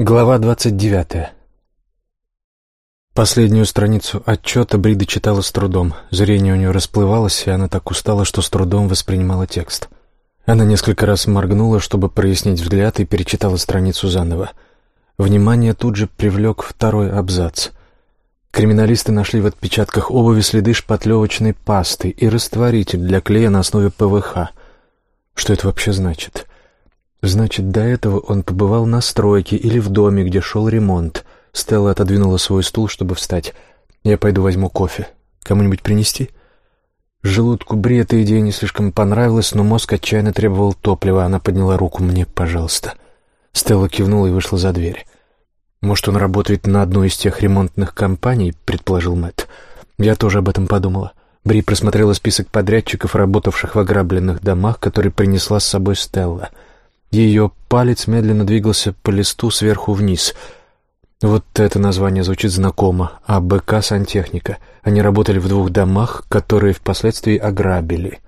Глава двадцать девятая. Последнюю страницу отчета Брида читала с трудом. Зрение у нее расплывалось, и она так устала, что с трудом воспринимала текст. Она несколько раз моргнула, чтобы прояснить взгляд, и перечитала страницу заново. Внимание тут же привлек второй абзац. Криминалисты нашли в отпечатках обуви следы шпатлевочной пасты и растворитель для клея на основе ПВХ. Что это вообще значит? Значит, до этого он побывал на стройке или в доме, где шел ремонт. Стелла отодвинула свой стул, чтобы встать. «Я пойду возьму кофе. Кому-нибудь принести?» Желудку Бри эта идея не слишком понравилась, но мозг отчаянно требовал топлива. Она подняла руку. «Мне, пожалуйста». Стелла кивнула и вышла за дверь. «Может, он работает на одной из тех ремонтных компаний?» — предположил Мэтт. «Я тоже об этом подумала». Бри просмотрела список подрядчиков, работавших в ограбленных домах, который принесла с собой Стелла — ее палец медленно двигался по листу сверху вниз. Вот это название звучит знакомо. АБК «Сантехника». Они работали в двух домах, которые впоследствии ограбили.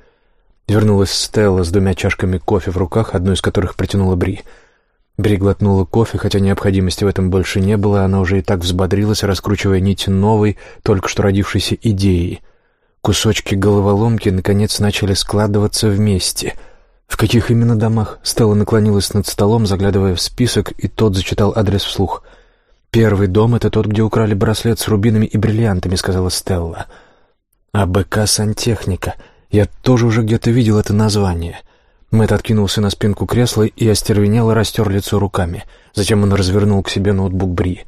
Вернулась Стелла с двумя чашками кофе в руках, одну из которых протянула Бри. Бри глотнула кофе, хотя необходимости в этом больше не было, она уже и так взбодрилась, раскручивая нить новой, только что родившейся идеи. Кусочки головоломки, наконец, начали складываться вместе — «В каких именно домах?» Стелла наклонилась над столом, заглядывая в список, и тот зачитал адрес вслух. «Первый дом — это тот, где украли браслет с рубинами и бриллиантами», — сказала Стелла. «АБК «Сантехника». Я тоже уже где-то видел это название». Мэтт откинулся на спинку кресла и остервенело растер лицо руками. Затем он развернул к себе ноутбук Бри.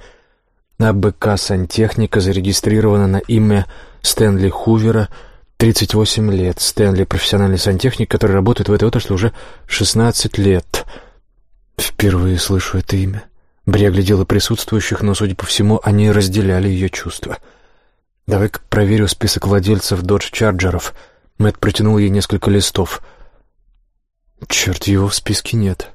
АБК «Сантехника» зарегистрирована на имя Стэнли Хувера — 38 лет. Стэнли — профессиональный сантехник, который работает в этой отрасли уже 16 лет. Впервые слышу это имя. Бри оглядела присутствующих, но, судя по всему, они разделяли ее чувства. «Давай-ка проверю список владельцев Додж-Чарджеров». Мэтт протянул ей несколько листов. «Черт, его в списке нет».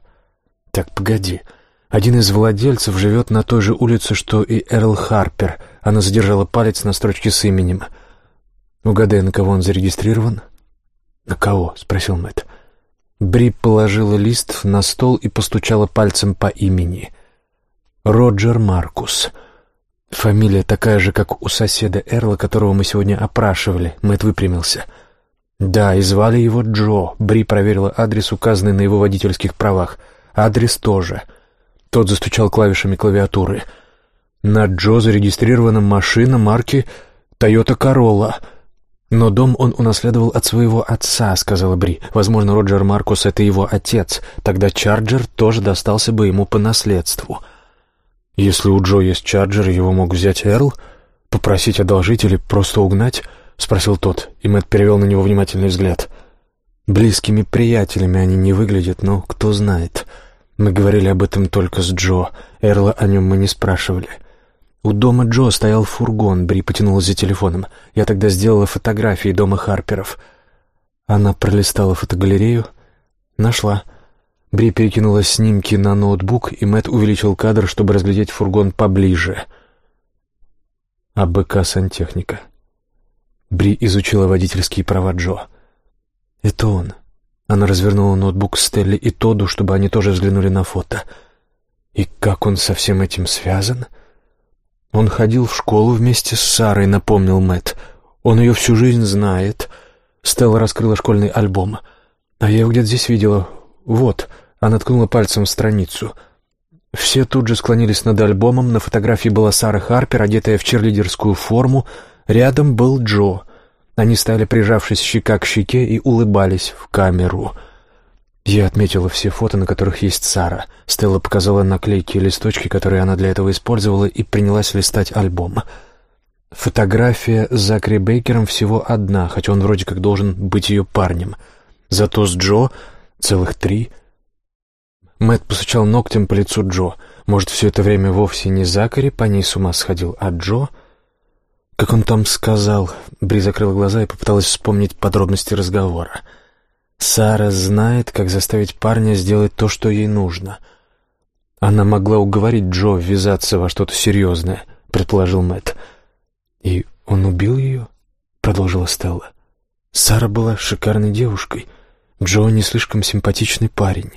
«Так, погоди. Один из владельцев живет на той же улице, что и Эрл Харпер». Она задержала палец на строчке с именем — Угадай, на кого он зарегистрирован?» «На кого?» — спросил Мэтт. Бри положила лист на стол и постучала пальцем по имени. «Роджер Маркус». Фамилия такая же, как у соседа Эрла, которого мы сегодня опрашивали. Мэтт выпрямился. «Да, и звали его Джо». Бри проверила адрес, указанный на его водительских правах. Адрес тоже. Тот застучал клавишами клавиатуры. «На Джо зарегистрирована машина марки «Тойота Королла». «Но дом он унаследовал от своего отца», — сказала Бри. «Возможно, Роджер Маркус — это его отец. Тогда Чарджер тоже достался бы ему по наследству». «Если у Джо есть Чарджер, его мог взять Эрл? Попросить одолжить или просто угнать?» — спросил тот, и Мэтт перевел на него внимательный взгляд. «Близкими приятелями они не выглядят, но кто знает. Мы говорили об этом только с Джо. Эрла о нем мы не спрашивали». У дома Джо стоял фургон, Бри потянулась за телефоном. Я тогда сделала фотографии дома Харперов. Она пролистала фотогалерею. Нашла. Бри перекинула снимки на ноутбук, и Мэтт увеличил кадр, чтобы разглядеть фургон поближе. АБК «Сантехника». Бри изучила водительские права Джо. «Это он». Она развернула ноутбук Стелли и Тоду, чтобы они тоже взглянули на фото. «И как он со всем этим связан?» Он ходил в школу вместе с Сарой, напомнил Мэт. Он ее всю жизнь знает. Стелла раскрыла школьный альбом. А я его где-то здесь видела. Вот. Она ткнула пальцем в страницу. Все тут же склонились над альбомом. На фотографии была Сара Харпер, одетая в черлидерскую форму. Рядом был Джо. Они стали прижавшись щека к щеке и улыбались в камеру. Я отметила все фото, на которых есть Сара. Стелла показала наклейки и листочки, которые она для этого использовала, и принялась листать альбом. Фотография с Закри Бейкером всего одна, хотя он вроде как должен быть ее парнем. Зато с Джо целых три. Мэтт постучал ногтем по лицу Джо. Может, все это время вовсе не Закари по ней с ума сходил, а Джо? Как он там сказал? Бри закрыла глаза и попыталась вспомнить подробности разговора. — Сара знает, как заставить парня сделать то, что ей нужно. Она могла уговорить Джо ввязаться во что-то серьезное, предположил Мэтт. И он убил ее? Продолжила Стелла. Сара была шикарной девушкой. Джо не слишком симпатичный парень.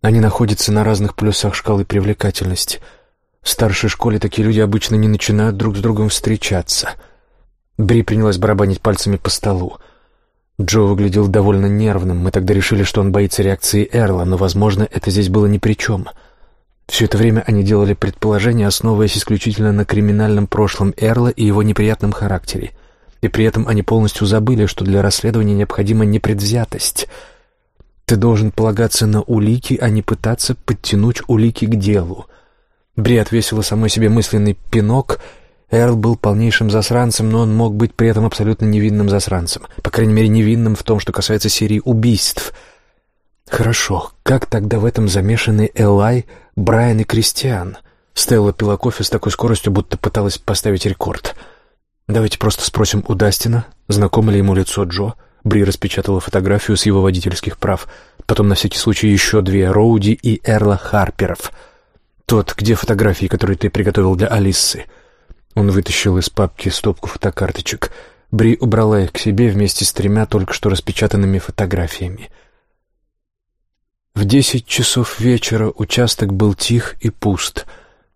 Они находятся на разных плюсах шкалы привлекательности. В старшей школе такие люди обычно не начинают друг с другом встречаться. Бри принялась барабанить пальцами по столу. Джо выглядел довольно нервным. Мы тогда решили, что он боится реакции Эрла, но, возможно, это здесь было ни при чем. Все это время они делали предположения, основываясь исключительно на криминальном прошлом Эрла и его неприятном характере. И при этом они полностью забыли, что для расследования необходима непредвзятость. Ты должен полагаться на улики, а не пытаться подтянуть улики к делу. Бри отвесила самой себе мысленный пинок — Эрл был полнейшим засранцем, но он мог быть при этом абсолютно невинным засранцем. По крайней мере, невинным в том, что касается серии убийств. Хорошо, как тогда в этом замешаны Элай, Брайан и Кристиан? Стелла пила кофе с такой скоростью, будто пыталась поставить рекорд. Давайте просто спросим у Дастина, знакомо ли ему лицо Джо. Бри распечатала фотографию с его водительских прав. Потом на всякий случай еще две, Роуди и Эрла Харперов. Тот, где фотографии, которые ты приготовил для Алисы — он вытащил из папки стопку фотокарточек. Бри убрала их к себе вместе с тремя только что распечатанными фотографиями. В десять часов вечера участок был тих и пуст.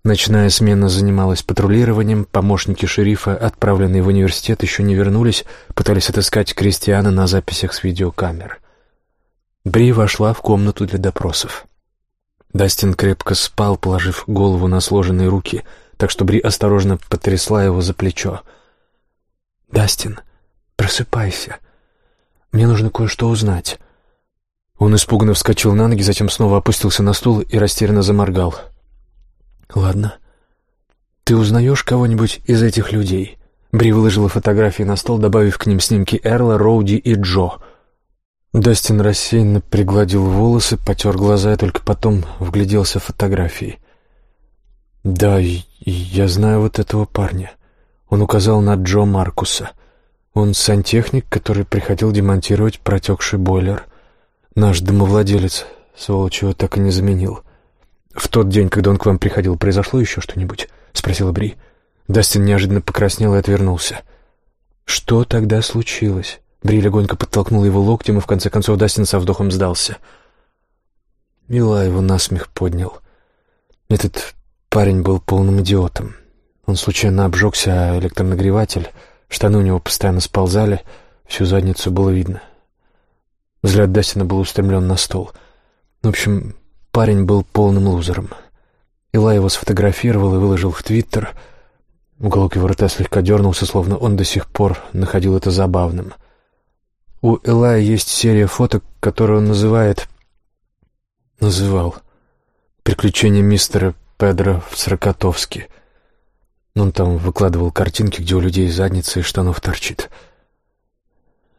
Ночная смена занималась патрулированием, помощники шерифа, отправленные в университет, еще не вернулись, пытались отыскать Кристиана на записях с видеокамер. Бри вошла в комнату для допросов. Дастин крепко спал, положив голову на сложенные руки — так что Бри осторожно потрясла его за плечо. «Дастин, просыпайся. Мне нужно кое-что узнать». Он испуганно вскочил на ноги, затем снова опустился на стул и растерянно заморгал. «Ладно. Ты узнаешь кого-нибудь из этих людей?» Бри выложила фотографии на стол, добавив к ним снимки Эрла, Роуди и Джо. Дастин рассеянно пригладил волосы, потер глаза и только потом вгляделся в фотографии. «Да, я знаю вот этого парня». Он указал на Джо Маркуса. Он сантехник, который приходил демонтировать протекший бойлер. Наш домовладелец, сволочь, его так и не заменил. «В тот день, когда он к вам приходил, произошло еще что-нибудь?» — спросила Бри. Дастин неожиданно покраснел и отвернулся. «Что тогда случилось?» Бри легонько подтолкнула его локтем, и в конце концов Дастин со вдохом сдался. Мила его насмех поднял. Этот Парень был полным идиотом. Он случайно обжегся электронагреватель, штаны у него постоянно сползали, всю задницу было видно. Взгляд Дастина был устремлен на стол. В общем, парень был полным лузером. Ила его сфотографировал и выложил в Твиттер. Уголок его рта слегка дернулся, словно он до сих пор находил это забавным. У Элая есть серия фоток, которую он называет... Называл. «Приключения мистера Педро в Сракотовске. Он там выкладывал картинки, где у людей задница и штанов торчит.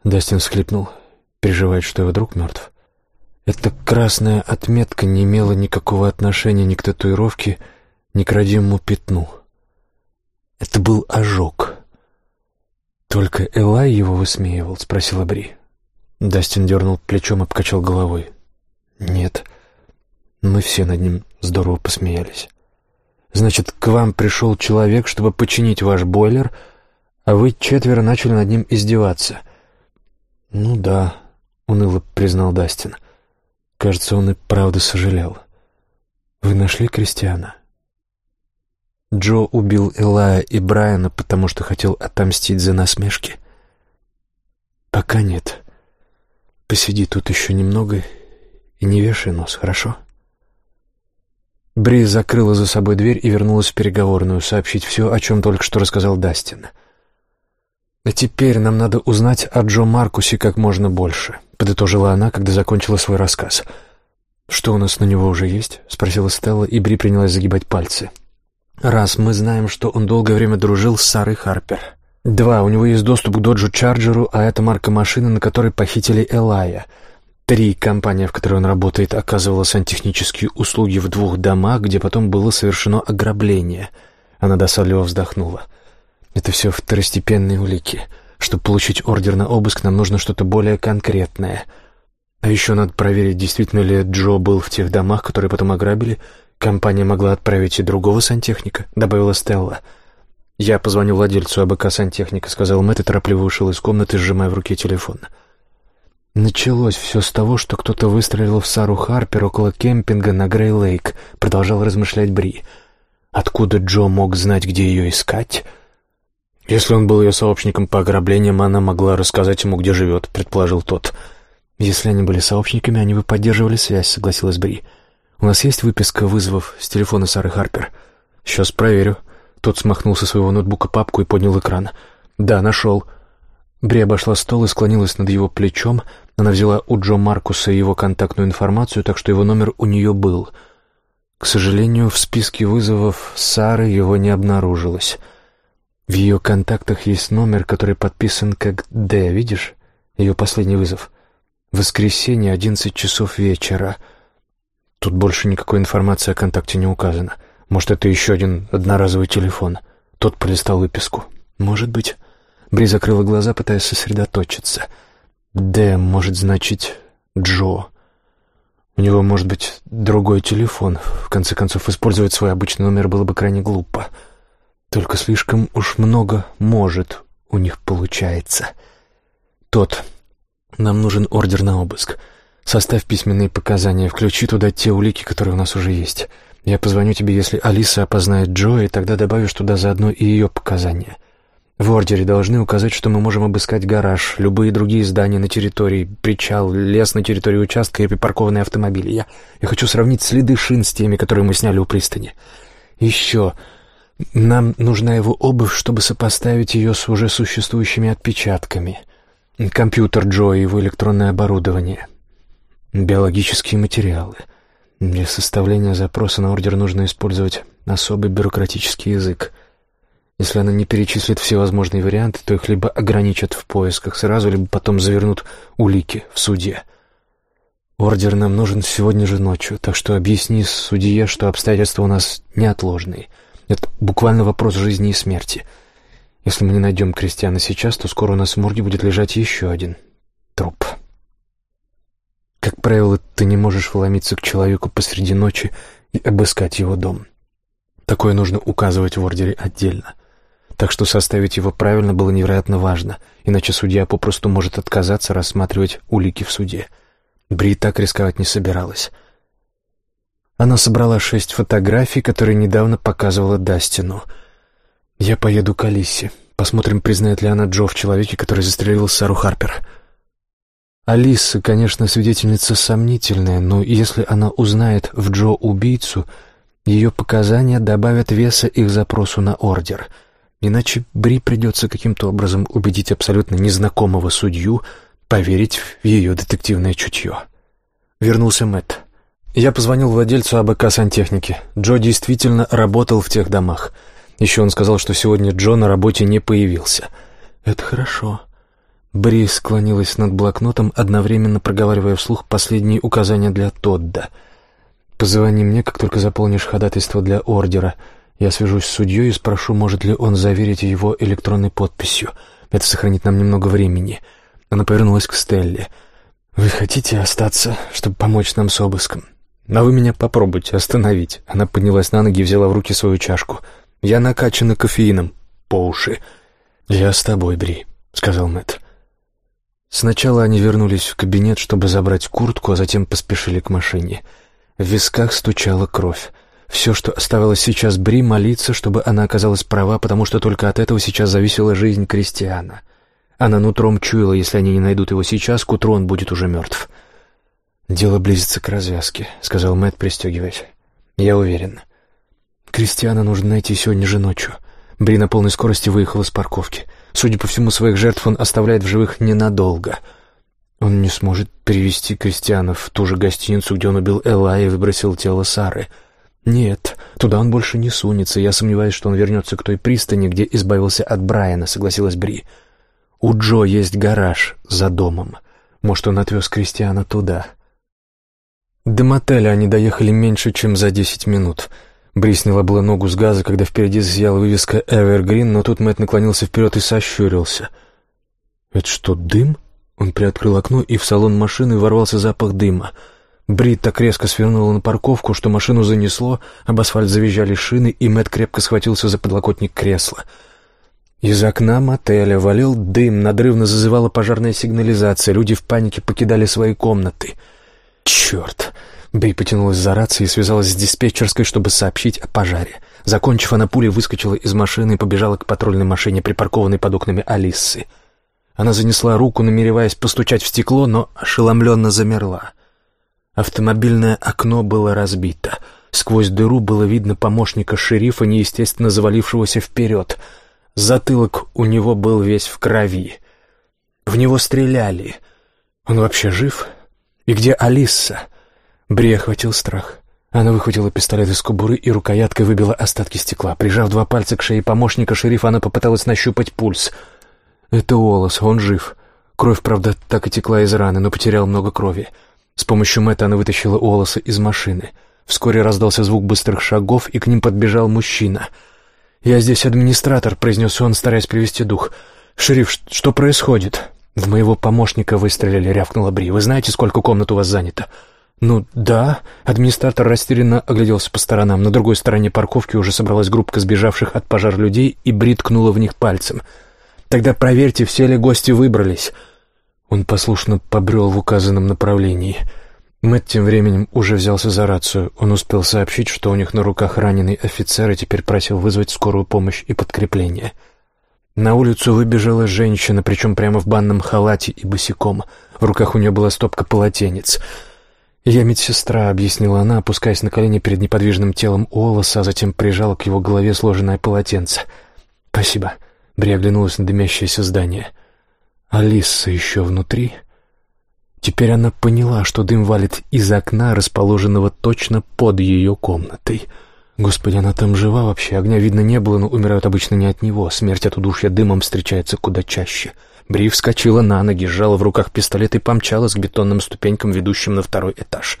Дастин всхлипнул, переживает, что его друг мертв. Эта красная отметка не имела никакого отношения ни к татуировке, ни к родимому пятну. Это был ожог. «Только Элай его высмеивал?» — спросила Бри. Дастин дернул плечом и покачал головой. «Нет, мы все над ним здорово посмеялись. Значит, к вам пришел человек, чтобы починить ваш бойлер, а вы четверо начали над ним издеваться. Ну да, уныло признал Дастин. Кажется, он и правда сожалел. Вы нашли Кристиана? Джо убил Элая и Брайана, потому что хотел отомстить за насмешки? Пока нет. Посиди тут еще немного и не вешай нос, хорошо? — Бри закрыла за собой дверь и вернулась в переговорную, сообщить все, о чем только что рассказал Дастин. «А теперь нам надо узнать о Джо Маркусе как можно больше», — подытожила она, когда закончила свой рассказ. «Что у нас на него уже есть?» — спросила Стелла, и Бри принялась загибать пальцы. «Раз, мы знаем, что он долгое время дружил с Сарой Харпер. Два, у него есть доступ к Доджу Чарджеру, а это марка машины, на которой похитили Элая». Три, компания, в которой он работает, оказывала сантехнические услуги в двух домах, где потом было совершено ограбление. Она досадливо вздохнула. Это все второстепенные улики. Чтобы получить ордер на обыск, нам нужно что-то более конкретное. А еще надо проверить, действительно ли Джо был в тех домах, которые потом ограбили. Компания могла отправить и другого сантехника, добавила Стелла. Я позвонил владельцу АБК сантехника, сказал Мэтт и торопливо ушел из комнаты, сжимая в руке телефон. — Началось все с того, что кто-то выстрелил в Сару Харпер около кемпинга на Грей-Лейк, продолжал размышлять Бри. Откуда Джо мог знать, где ее искать? Если он был ее сообщником по ограблениям, она могла рассказать ему, где живет, предположил тот. Если они были сообщниками, они бы поддерживали связь, согласилась Бри. У нас есть выписка вызовов с телефона Сары Харпер? Сейчас проверю. Тот смахнул со своего ноутбука папку и поднял экран. Да, нашел. Бри обошла стол и склонилась над его плечом, она взяла у Джо Маркуса его контактную информацию, так что его номер у нее был. К сожалению, в списке вызовов Сары его не обнаружилось. В ее контактах есть номер, который подписан как «Д», видишь? Ее последний вызов. Воскресенье, одиннадцать часов вечера. Тут больше никакой информации о контакте не указано. Может, это еще один одноразовый телефон. Тот полистал выписку. Может быть. Бри закрыла глаза, пытаясь сосредоточиться — «Д» может значить «Джо». У него может быть другой телефон. В конце концов, использовать свой обычный номер было бы крайне глупо. Только слишком уж много «может» у них получается. Тот. Нам нужен ордер на обыск. Составь письменные показания, включи туда те улики, которые у нас уже есть. Я позвоню тебе, если Алиса опознает Джо, и тогда добавишь туда заодно и ее показания. В ордере должны указать, что мы можем обыскать гараж, любые другие здания на территории, причал, лес на территории участка и припаркованные автомобили. Я, я хочу сравнить следы шин с теми, которые мы сняли у пристани. Еще. Нам нужна его обувь, чтобы сопоставить ее с уже существующими отпечатками. Компьютер Джо и его электронное оборудование. Биологические материалы. Для составления запроса на ордер нужно использовать особый бюрократический язык — если она не перечислит все возможные варианты, то их либо ограничат в поисках сразу, либо потом завернут улики в суде. Ордер нам нужен сегодня же ночью, так что объясни судье, что обстоятельства у нас неотложные. Это буквально вопрос жизни и смерти. Если мы не найдем Кристиана сейчас, то скоро у нас в морге будет лежать еще один труп. Как правило, ты не можешь вломиться к человеку посреди ночи и обыскать его дом. Такое нужно указывать в ордере отдельно так что составить его правильно было невероятно важно, иначе судья попросту может отказаться рассматривать улики в суде. Бри так рисковать не собиралась. Она собрала шесть фотографий, которые недавно показывала Дастину. «Я поеду к Алисе. Посмотрим, признает ли она Джо в человеке, который застрелил Сару Харпер». Алиса, конечно, свидетельница сомнительная, но если она узнает в Джо убийцу, ее показания добавят веса их запросу на ордер — Иначе Бри придется каким-то образом убедить абсолютно незнакомого судью поверить в ее детективное чутье. Вернулся Мэтт. Я позвонил владельцу АБК сантехники. Джо действительно работал в тех домах. Еще он сказал, что сегодня Джо на работе не появился. «Это хорошо». Бри склонилась над блокнотом, одновременно проговаривая вслух последние указания для Тодда. «Позвони мне, как только заполнишь ходатайство для ордера». Я свяжусь с судьей и спрошу, может ли он заверить его электронной подписью. Это сохранит нам немного времени. Она повернулась к Стелле. «Вы хотите остаться, чтобы помочь нам с обыском?» «А вы меня попробуйте остановить». Она поднялась на ноги и взяла в руки свою чашку. «Я накачана кофеином по уши». «Я с тобой, Бри», — сказал Мэтт. Сначала они вернулись в кабинет, чтобы забрать куртку, а затем поспешили к машине. В висках стучала кровь. Все, что оставалось сейчас Бри, молиться, чтобы она оказалась права, потому что только от этого сейчас зависела жизнь Кристиана. Она нутром чуяла, если они не найдут его сейчас, к утру он будет уже мертв. «Дело близится к развязке», — сказал Мэтт, пристегиваясь. «Я уверен. Кристиана нужно найти сегодня же ночью». Бри на полной скорости выехала с парковки. Судя по всему, своих жертв он оставляет в живых ненадолго. Он не сможет перевести Кристиана в ту же гостиницу, где он убил Элла и выбросил тело Сары — «Нет, туда он больше не сунется. Я сомневаюсь, что он вернется к той пристани, где избавился от Брайана», — согласилась Бри. «У Джо есть гараж за домом. Может, он отвез Кристиана туда». До мотеля они доехали меньше, чем за десять минут. Бри сняла было ногу с газа, когда впереди засияла вывеска «Evergreen», но тут Мэтт наклонился вперед и сощурился. «Это что, дым?» Он приоткрыл окно, и в салон машины ворвался запах дыма — Брит так резко свернула на парковку, что машину занесло, об асфальт завизжали шины, и Мэт крепко схватился за подлокотник кресла. Из окна мотеля валил дым, надрывно зазывала пожарная сигнализация, люди в панике покидали свои комнаты. «Черт!» Бри потянулась за рацией и связалась с диспетчерской, чтобы сообщить о пожаре. Закончив, она пулей выскочила из машины и побежала к патрульной машине, припаркованной под окнами Алисы. Она занесла руку, намереваясь постучать в стекло, но ошеломленно замерла. Автомобильное окно было разбито. Сквозь дыру было видно помощника шерифа, неестественно завалившегося вперед. Затылок у него был весь в крови. В него стреляли. Он вообще жив? И где Алиса? Бри охватил страх. Она выхватила пистолет из кобуры и рукояткой выбила остатки стекла. Прижав два пальца к шее помощника шерифа, она попыталась нащупать пульс. Это Уоллес, он жив. Кровь, правда, так и текла из раны, но потерял много крови. С помощью Мэтта она вытащила Уоллеса из машины. Вскоре раздался звук быстрых шагов, и к ним подбежал мужчина. «Я здесь администратор», — произнес он, стараясь привести дух. «Шериф, что происходит?» «В моего помощника выстрелили», — рявкнула Бри. «Вы знаете, сколько комнат у вас занято?» «Ну, да». Администратор растерянно огляделся по сторонам. На другой стороне парковки уже собралась группа сбежавших от пожар людей, и Бри ткнула в них пальцем. «Тогда проверьте, все ли гости выбрались». Он послушно побрел в указанном направлении. Мэтт тем временем уже взялся за рацию. Он успел сообщить, что у них на руках раненый офицер и теперь просил вызвать скорую помощь и подкрепление. На улицу выбежала женщина, причем прямо в банном халате и босиком. В руках у нее была стопка полотенец. «Я медсестра», — объяснила она, опускаясь на колени перед неподвижным телом Уоллеса, а затем прижала к его голове сложенное полотенце. «Спасибо», — Бри оглянулась на дымящееся здание. Алиса еще внутри. Теперь она поняла, что дым валит из окна, расположенного точно под ее комнатой. Господи, она там жива вообще, огня видно не было, но умирают обычно не от него. Смерть от удушья дымом встречается куда чаще. Бри вскочила на ноги, сжала в руках пистолет и помчалась к бетонным ступенькам, ведущим на второй этаж.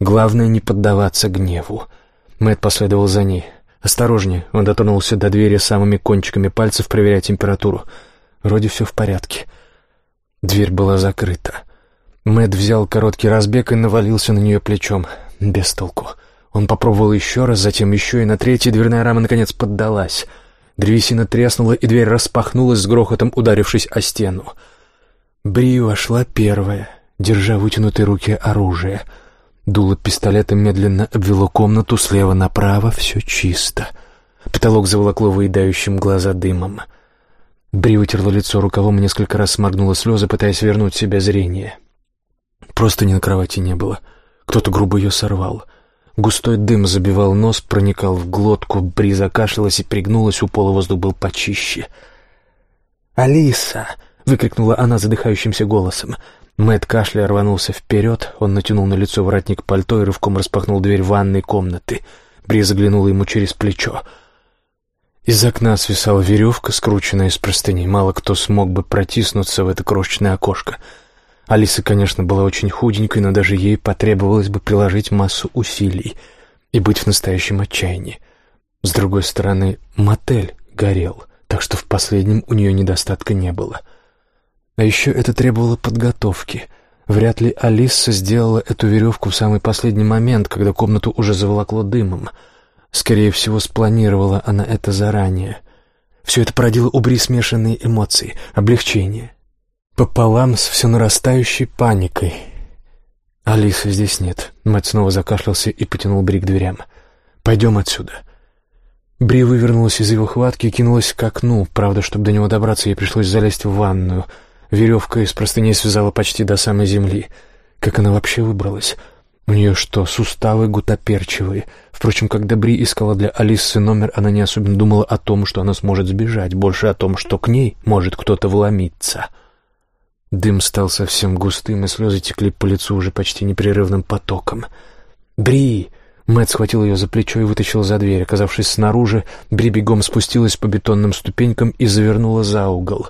Главное не поддаваться гневу. Мэтт последовал за ней. «Осторожнее!» — он дотронулся до двери самыми кончиками пальцев, проверяя температуру. Вроде все в порядке. Дверь была закрыта. Мэт взял короткий разбег и навалился на нее плечом. Без толку. Он попробовал еще раз, затем еще, и на третьей дверная рама наконец поддалась. Древесина треснула, и дверь распахнулась с грохотом, ударившись о стену. Бри вошла первая, держа вытянутой руке оружие. Дуло пистолета медленно обвело комнату слева направо, все чисто. Потолок заволокло выедающим глаза дымом. — Бри вытерла лицо рукавом и несколько раз сморгнула слезы, пытаясь вернуть себе зрение. Просто ни на кровати не было. Кто-то грубо ее сорвал. Густой дым забивал нос, проникал в глотку, Бри закашлялась и пригнулась, у пола воздух был почище. «Алиса!» — выкрикнула она задыхающимся голосом. Мэтт кашля рванулся вперед, он натянул на лицо воротник пальто и рывком распахнул дверь ванной комнаты. Бри заглянула ему через плечо — из окна свисала веревка, скрученная из простыней. Мало кто смог бы протиснуться в это крошечное окошко. Алиса, конечно, была очень худенькой, но даже ей потребовалось бы приложить массу усилий и быть в настоящем отчаянии. С другой стороны, мотель горел, так что в последнем у нее недостатка не было. А еще это требовало подготовки. Вряд ли Алиса сделала эту веревку в самый последний момент, когда комнату уже заволокло дымом — Скорее всего, спланировала она это заранее. Все это породило у Бри смешанные эмоции, облегчение. Пополам с все нарастающей паникой. «Алисы здесь нет». Мать снова закашлялся и потянул Бри к дверям. «Пойдем отсюда». Бри вывернулась из его хватки и кинулась к окну. Правда, чтобы до него добраться, ей пришлось залезть в ванную. Веревка из простыней связала почти до самой земли. Как она вообще выбралась? У нее что, суставы гутоперчивые? Впрочем, когда Бри искала для Алисы номер, она не особенно думала о том, что она сможет сбежать, больше о том, что к ней может кто-то вломиться. Дым стал совсем густым, и слезы текли по лицу уже почти непрерывным потоком. «Бри!» Мэтт схватил ее за плечо и вытащил за дверь. Оказавшись снаружи, Бри бегом спустилась по бетонным ступенькам и завернула за угол.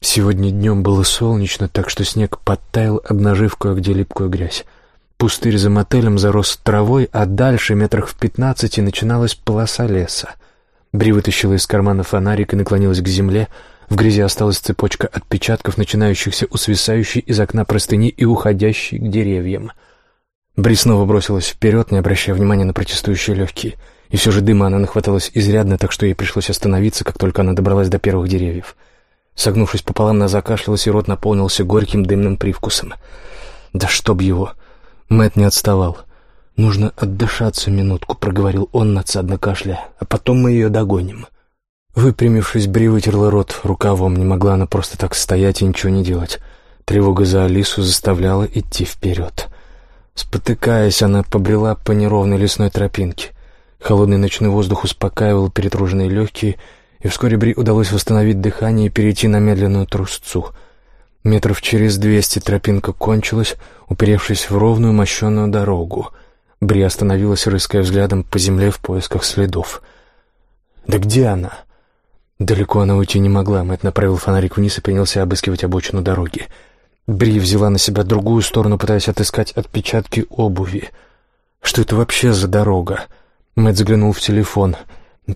Сегодня днем было солнечно, так что снег подтаял, обнажив кое-где липкую грязь. Пустырь за мотелем зарос травой, а дальше, метрах в пятнадцати, начиналась полоса леса. Бри вытащила из кармана фонарик и наклонилась к земле. В грязи осталась цепочка отпечатков, начинающихся у свисающей из окна простыни и уходящей к деревьям. Бри снова бросилась вперед, не обращая внимания на протестующие легкие. И все же дыма она нахваталась изрядно, так что ей пришлось остановиться, как только она добралась до первых деревьев. Согнувшись пополам, она закашлялась, и рот наполнился горьким дымным привкусом. «Да чтоб его!» Мэт не отставал. «Нужно отдышаться минутку», — проговорил он, надсадно кашля, «а потом мы ее догоним». Выпрямившись, Бри вытерла рот рукавом, не могла она просто так стоять и ничего не делать. Тревога за Алису заставляла идти вперед. Спотыкаясь, она побрела по неровной лесной тропинке. Холодный ночной воздух успокаивал перетруженные легкие, и вскоре Бри удалось восстановить дыхание и перейти на медленную трусцу. Метров через двести тропинка кончилась, уперевшись в ровную мощенную дорогу. Бри остановилась, рыская взглядом по земле в поисках следов. «Да где она?» Далеко она уйти не могла. Мэтт направил фонарик вниз и принялся обыскивать обочину дороги. Бри взяла на себя другую сторону, пытаясь отыскать отпечатки обуви. Что это вообще за дорога? Мэтт заглянул в телефон.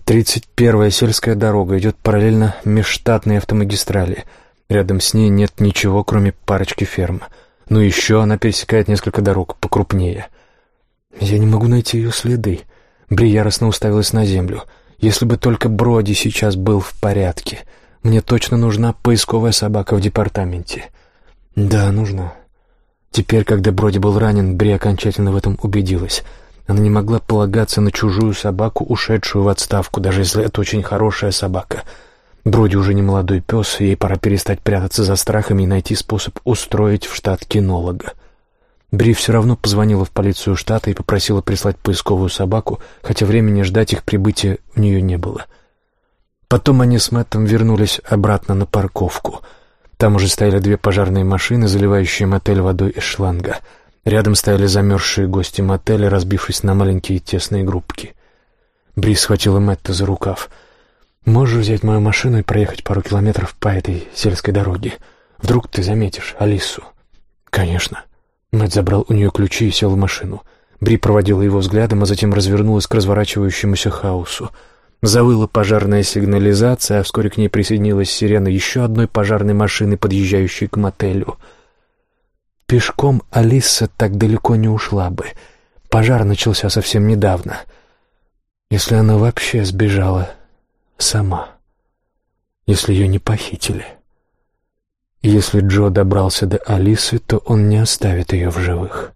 «Тридцать первая сельская дорога идет параллельно межштатной автомагистрали. Рядом с ней нет ничего, кроме парочки ферм. Но еще она пересекает несколько дорог покрупнее. Я не могу найти ее следы». Бри яростно уставилась на землю — если бы только Броди сейчас был в порядке. Мне точно нужна поисковая собака в департаменте. Да, нужна. Теперь, когда Броди был ранен, Бри окончательно в этом убедилась. Она не могла полагаться на чужую собаку, ушедшую в отставку, даже если это очень хорошая собака. Броди уже не молодой пес, ей пора перестать прятаться за страхами и найти способ устроить в штат кинолога. Бри все равно позвонила в полицию штата и попросила прислать поисковую собаку, хотя времени ждать их прибытия у нее не было. Потом они с Мэттом вернулись обратно на парковку. Там уже стояли две пожарные машины, заливающие мотель водой из шланга. Рядом стояли замерзшие гости мотеля, разбившись на маленькие тесные группки. Бри схватила Мэтта за рукав. «Можешь взять мою машину и проехать пару километров по этой сельской дороге? Вдруг ты заметишь Алису?» «Конечно». Мэтт забрал у нее ключи и сел в машину. Бри проводила его взглядом, а затем развернулась к разворачивающемуся хаосу. Завыла пожарная сигнализация, а вскоре к ней присоединилась сирена еще одной пожарной машины, подъезжающей к мотелю. Пешком Алиса так далеко не ушла бы. Пожар начался совсем недавно. Если она вообще сбежала сама. Если ее не похитили. Если Джо добрался до Алисы, то он не оставит ее в живых.